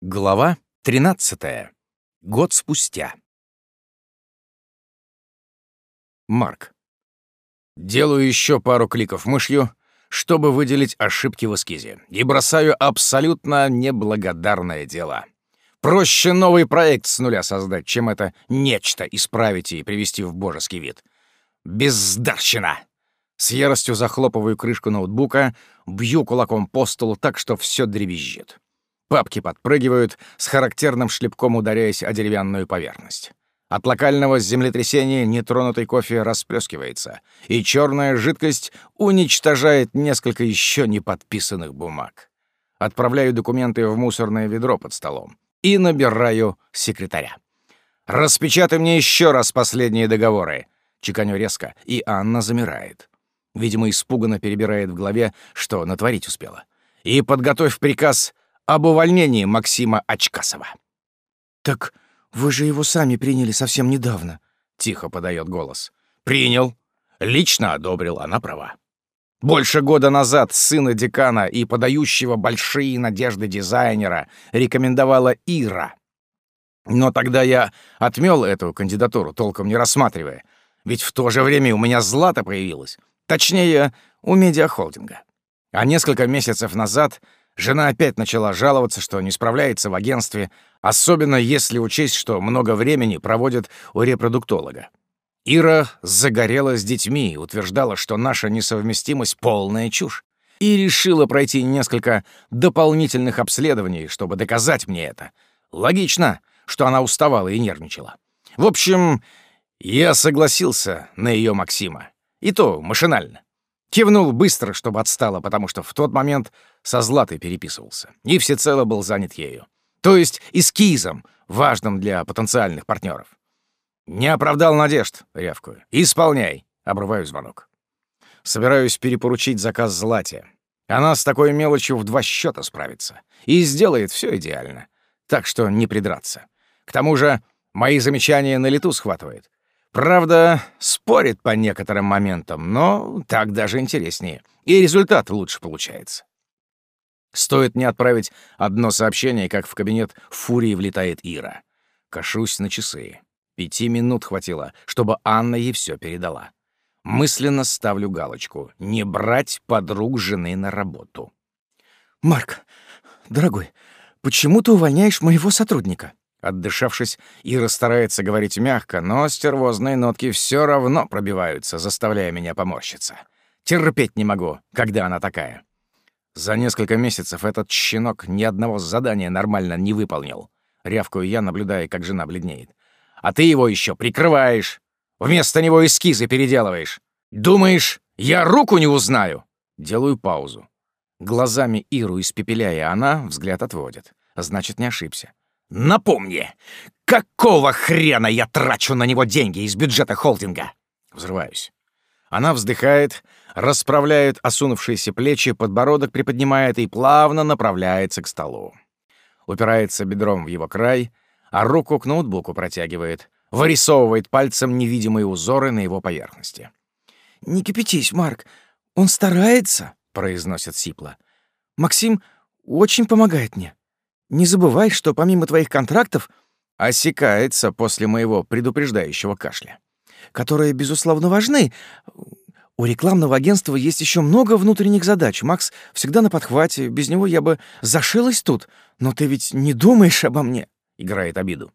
Глава 13. Год спустя. Марк. Делаю еще пару кликов мышью, чтобы выделить ошибки в эскизе, и бросаю абсолютно неблагодарное дело. Проще новый проект с нуля создать, чем это нечто исправить и привести в божеский вид. Бездарщина! С яростью захлопываю крышку ноутбука, бью кулаком по столу так, что все дребезжит. Папки подпрыгивают, с характерным шлепком ударяясь о деревянную поверхность. От локального землетрясения нетронутый кофе расплескивается, и черная жидкость уничтожает несколько еще не подписанных бумаг. Отправляю документы в мусорное ведро под столом и набираю секретаря. «Распечатай мне еще раз последние договоры!» Чеканю резко, и Анна замирает. Видимо, испуганно перебирает в голове, что натворить успела. «И подготовь приказ об увольнении Максима Очкасова. «Так вы же его сами приняли совсем недавно», — тихо подает голос. «Принял. Лично одобрил, она права. Больше года назад сына декана и подающего большие надежды дизайнера рекомендовала Ира. Но тогда я отмел эту кандидатуру, толком не рассматривая. Ведь в то же время у меня злато появилось. Точнее, у медиахолдинга. А несколько месяцев назад Жена опять начала жаловаться, что не справляется в агентстве, особенно если учесть, что много времени проводит у репродуктолога. Ира загорела с детьми и утверждала, что наша несовместимость — полная чушь, и решила пройти несколько дополнительных обследований, чтобы доказать мне это. Логично, что она уставала и нервничала. В общем, я согласился на ее Максима. И то машинально. Кивнул быстро, чтобы отстала, потому что в тот момент со Златой переписывался и всецело был занят ею. То есть эскизом, важным для потенциальных партнеров. «Не оправдал надежд», — рявкую. «Исполняй», — обрываю звонок. Собираюсь перепоручить заказ Злате. Она с такой мелочью в два счета справится. И сделает все идеально. Так что не придраться. К тому же мои замечания на лету схватывает. Правда, спорит по некоторым моментам, но так даже интереснее. И результат лучше получается. Стоит мне отправить одно сообщение, как в кабинет фурии влетает Ира. Кашусь на часы. Пяти минут хватило, чтобы Анна ей все передала. Мысленно ставлю галочку «Не брать подруг жены на работу». «Марк, дорогой, почему ты увольняешь моего сотрудника?» Отдышавшись, Ира старается говорить мягко, но стервозные нотки все равно пробиваются, заставляя меня поморщиться. Терпеть не могу, когда она такая. За несколько месяцев этот щенок ни одного задания нормально не выполнил. Рявкаю я, наблюдая, как жена бледнеет. А ты его еще прикрываешь. Вместо него эскизы переделываешь. Думаешь, я руку не узнаю? Делаю паузу. Глазами Иру испепеляя, она взгляд отводит. Значит, не ошибся. Напомни, какого хрена я трачу на него деньги из бюджета холдинга? Взрываюсь. Она вздыхает, расправляет осунувшиеся плечи, подбородок приподнимает и плавно направляется к столу. Упирается бедром в его край, а руку к ноутбуку протягивает, вырисовывает пальцем невидимые узоры на его поверхности. «Не кипятись, Марк, он старается», — произносит Сипла. «Максим очень помогает мне. Не забывай, что помимо твоих контрактов осекается после моего предупреждающего кашля. Которые, безусловно, важны. У рекламного агентства есть еще много внутренних задач. Макс всегда на подхвате. Без него я бы зашилась тут. Но ты ведь не думаешь обо мне?» — играет обиду.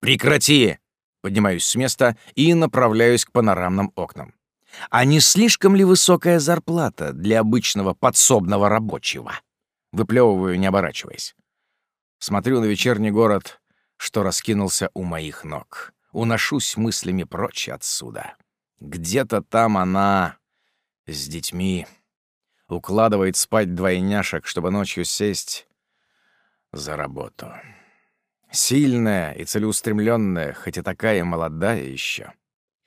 «Прекрати!» Поднимаюсь с места и направляюсь к панорамным окнам. А не слишком ли высокая зарплата для обычного подсобного рабочего? Выплевываю, не оборачиваясь. Смотрю на вечерний город, что раскинулся у моих ног. Уношусь мыслями прочь отсюда. Где-то там она с детьми. Укладывает спать двойняшек, чтобы ночью сесть за работу. Сильная и целеустремленная, хоть и такая молодая еще.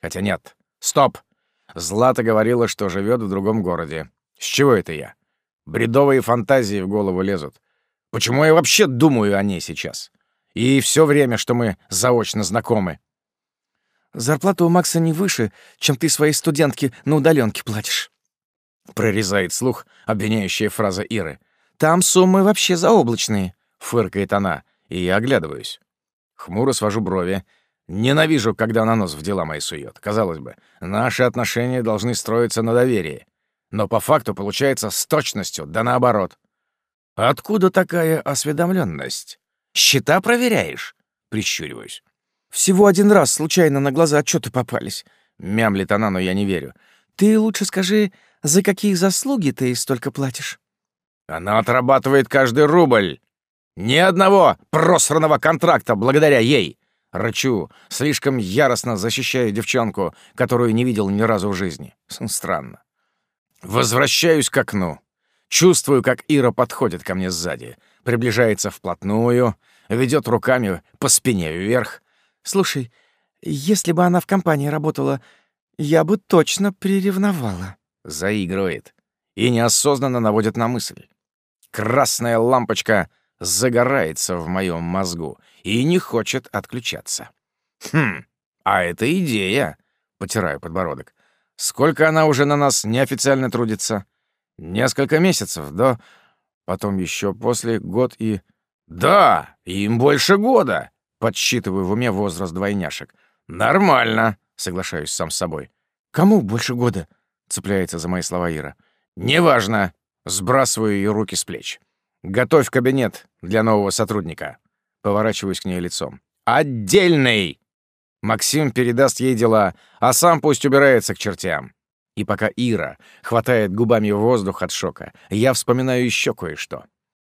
Хотя нет. Стоп! Злата говорила, что живет в другом городе. С чего это я? Бредовые фантазии в голову лезут. Почему я вообще думаю о ней сейчас? И все время, что мы заочно знакомы. Зарплата у Макса не выше, чем ты своей студентке на удаленке платишь. Прорезает слух обвиняющая фраза Иры. Там суммы вообще заоблачные. фыркает она, и я оглядываюсь. Хмуро свожу брови. Ненавижу, когда на нос в дела мои сует. Казалось бы, наши отношения должны строиться на доверии. Но по факту получается с точностью, да наоборот. Откуда такая осведомленность? Счета проверяешь? Прищуриваюсь. Всего один раз случайно на глаза отчеты попались. Мямлит она, но я не верю. Ты лучше скажи, за какие заслуги ты столько платишь? Она отрабатывает каждый рубль. Ни одного просранного контракта благодаря ей. Рычу, слишком яростно защищаю девчонку, которую не видел ни разу в жизни. Странно. Возвращаюсь к окну. Чувствую, как Ира подходит ко мне сзади, приближается вплотную, ведет руками по спине вверх. «Слушай, если бы она в компании работала, я бы точно приревновала». Заигрывает и неосознанно наводит на мысль. Красная лампочка загорается в моем мозгу и не хочет отключаться. «Хм, а это идея!» — потираю подбородок. «Сколько она уже на нас неофициально трудится?» «Несколько месяцев, да? Потом еще после год и...» «Да, им больше года!» — подсчитываю в уме возраст двойняшек. «Нормально!» — соглашаюсь сам с собой. «Кому больше года?» — цепляется за мои слова Ира. «Неважно!» — сбрасываю ее руки с плеч. «Готовь кабинет для нового сотрудника». Поворачиваюсь к ней лицом. «Отдельный!» Максим передаст ей дела, а сам пусть убирается к чертям. И пока Ира хватает губами воздух от шока, я вспоминаю еще кое-что.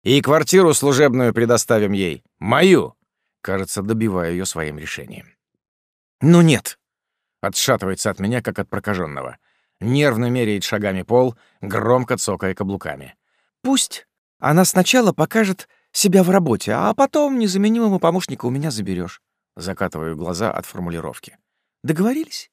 И квартиру служебную предоставим ей. Мою. Кажется, добиваю ее своим решением. «Ну нет!» Отшатывается от меня, как от прокаженного. Нервно меряет шагами пол, громко цокая каблуками. «Пусть она сначала покажет себя в работе, а потом незаменимого помощника у меня заберешь. Закатываю глаза от формулировки. «Договорились?»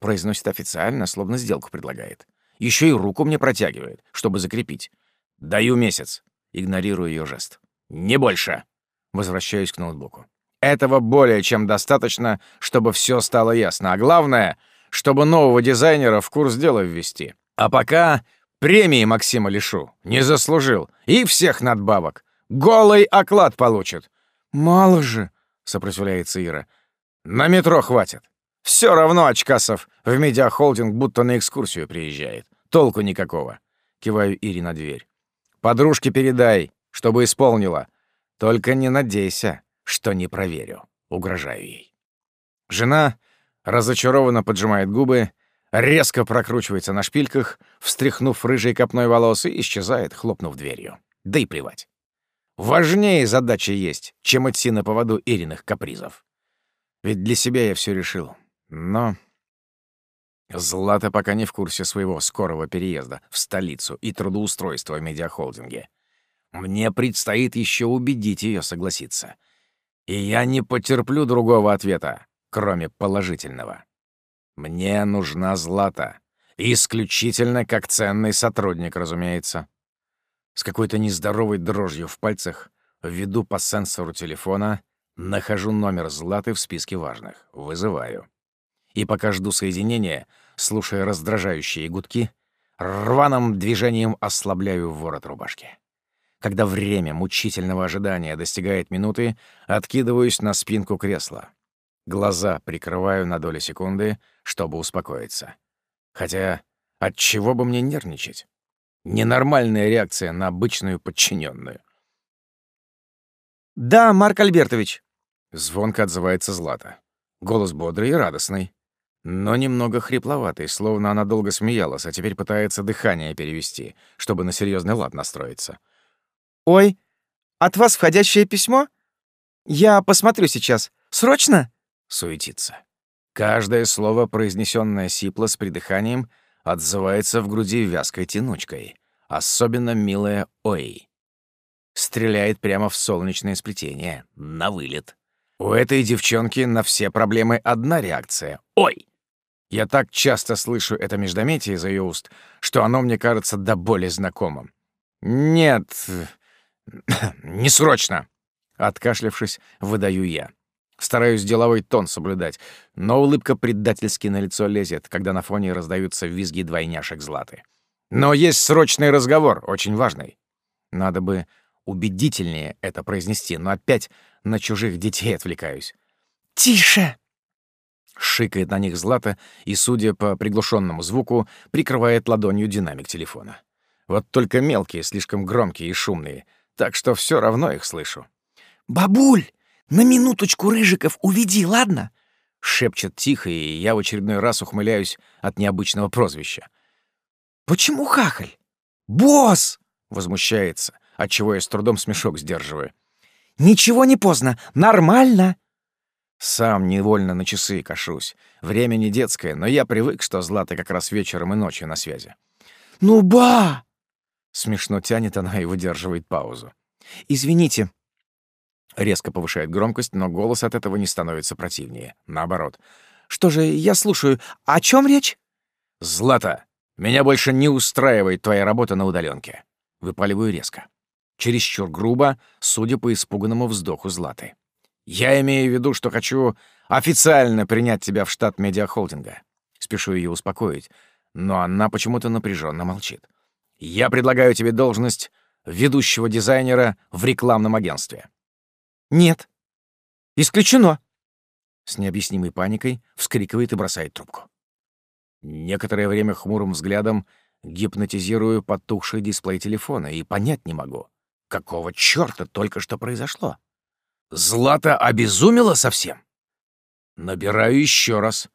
Произносит официально, словно сделку предлагает. Еще и руку мне протягивает, чтобы закрепить. «Даю месяц». Игнорирую ее жест. «Не больше». Возвращаюсь к ноутбуку. Этого более чем достаточно, чтобы все стало ясно. А главное, чтобы нового дизайнера в курс дела ввести. А пока премии Максима лишу. Не заслужил. И всех надбавок. Голый оклад получит. «Мало же», — сопротивляется Ира. «На метро хватит. Все равно Очкасов в медиахолдинг будто на экскурсию приезжает. Толку никакого». Киваю Ире на дверь. «Подружке передай, чтобы исполнила. Только не надейся, что не проверю». Угрожаю ей. Жена разочарованно поджимает губы, резко прокручивается на шпильках, встряхнув рыжей копной волос и исчезает, хлопнув дверью. Да и плевать. Важнее задача есть, чем идти на поводу Ириных капризов. Ведь для себя я все решил. Но Злата пока не в курсе своего скорого переезда в столицу и трудоустройства в медиахолдинге. Мне предстоит еще убедить ее согласиться. И я не потерплю другого ответа, кроме положительного. Мне нужна Злата. Исключительно как ценный сотрудник, разумеется. С какой-то нездоровой дрожью в пальцах введу по сенсору телефона, нахожу номер Златы в списке важных, вызываю. И пока жду соединения, слушая раздражающие гудки, рваным движением ослабляю ворот рубашки. Когда время мучительного ожидания достигает минуты, откидываюсь на спинку кресла. Глаза прикрываю на долю секунды, чтобы успокоиться. Хотя от чего бы мне нервничать? Ненормальная реакция на обычную подчиненную. «Да, Марк Альбертович», — звонко отзывается Злата. Голос бодрый и радостный, но немного хрипловатый, словно она долго смеялась, а теперь пытается дыхание перевести, чтобы на серьезный лад настроиться. «Ой, от вас входящее письмо? Я посмотрю сейчас. Срочно?» — суетится. Каждое слово, произнесенное сипло с придыханием, отзывается в груди вязкой тянучкой. Особенно милая «Ой». Стреляет прямо в солнечное сплетение, на вылет. У этой девчонки на все проблемы одна реакция — «Ой». Я так часто слышу это междометие из ее уст, что оно мне кажется до боли знакомым. «Нет, не срочно!» Откашлявшись, выдаю я. Стараюсь деловой тон соблюдать, но улыбка предательски на лицо лезет, когда на фоне раздаются визги двойняшек Златы. Но есть срочный разговор, очень важный. Надо бы убедительнее это произнести, но опять на чужих детей отвлекаюсь. «Тише!» Шикает на них Злата и, судя по приглушенному звуку, прикрывает ладонью динамик телефона. Вот только мелкие, слишком громкие и шумные, так что все равно их слышу. «Бабуль, на минуточку Рыжиков уведи, ладно?» Шепчет тихо, и я в очередной раз ухмыляюсь от необычного прозвища. «Почему хахаль?» «Босс!» — возмущается, отчего я с трудом смешок сдерживаю. «Ничего не поздно, нормально!» Сам невольно на часы кашусь. Время не детское, но я привык, что Злата как раз вечером и ночью на связи. «Ну, ба!» Смешно тянет она и выдерживает паузу. «Извините». Резко повышает громкость, но голос от этого не становится противнее. Наоборот. «Что же, я слушаю. О чем речь?» «Злата, меня больше не устраивает твоя работа на удаленке. Выпаливаю резко. Чересчур грубо, судя по испуганному вздоху Златы. Я имею в виду, что хочу официально принять тебя в штат медиахолдинга. Спешу ее успокоить, но она почему-то напряженно молчит. Я предлагаю тебе должность ведущего дизайнера в рекламном агентстве. Нет. Исключено. С необъяснимой паникой вскрикивает и бросает трубку. Некоторое время хмурым взглядом гипнотизирую потухший дисплей телефона и понять не могу, какого чёрта только что произошло. Злата обезумела совсем? Набираю еще раз,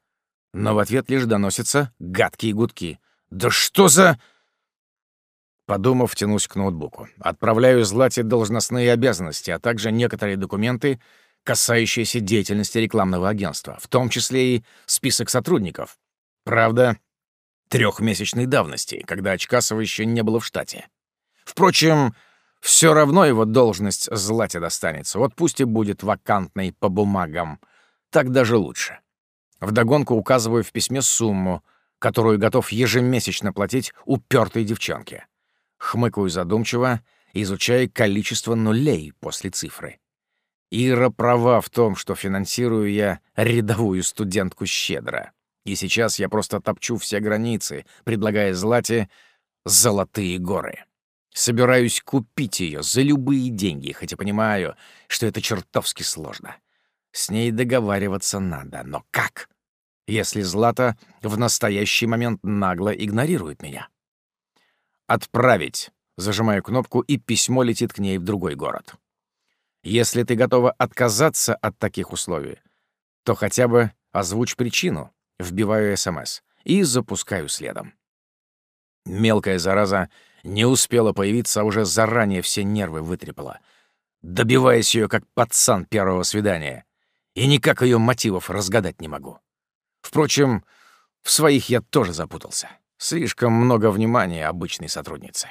но в ответ лишь доносятся гадкие гудки. «Да что за...» Подумав, тянусь к ноутбуку. Отправляю Злате должностные обязанности, а также некоторые документы, касающиеся деятельности рекламного агентства, в том числе и список сотрудников. Правда, трехмесячной давности, когда Очкасова еще не было в штате. Впрочем, все равно его должность Злате достанется. Вот пусть и будет вакантной по бумагам. Так даже лучше. Вдогонку указываю в письме сумму, которую готов ежемесячно платить упертой девчонке. Хмыкаю задумчиво, изучая количество нулей после цифры. Ира права в том, что финансирую я рядовую студентку щедро. И сейчас я просто топчу все границы, предлагая Злате золотые горы. Собираюсь купить ее за любые деньги, хотя понимаю, что это чертовски сложно. С ней договариваться надо, но как, если Злата в настоящий момент нагло игнорирует меня? «Отправить», зажимаю кнопку, и письмо летит к ней в другой город. Если ты готова отказаться от таких условий, то хотя бы озвучь причину, вбиваю СМС и запускаю следом. Мелкая зараза не успела появиться, а уже заранее все нервы вытрепала, добиваясь ее как пацан первого свидания, и никак ее мотивов разгадать не могу. Впрочем, в своих я тоже запутался. Слишком много внимания обычной сотруднице.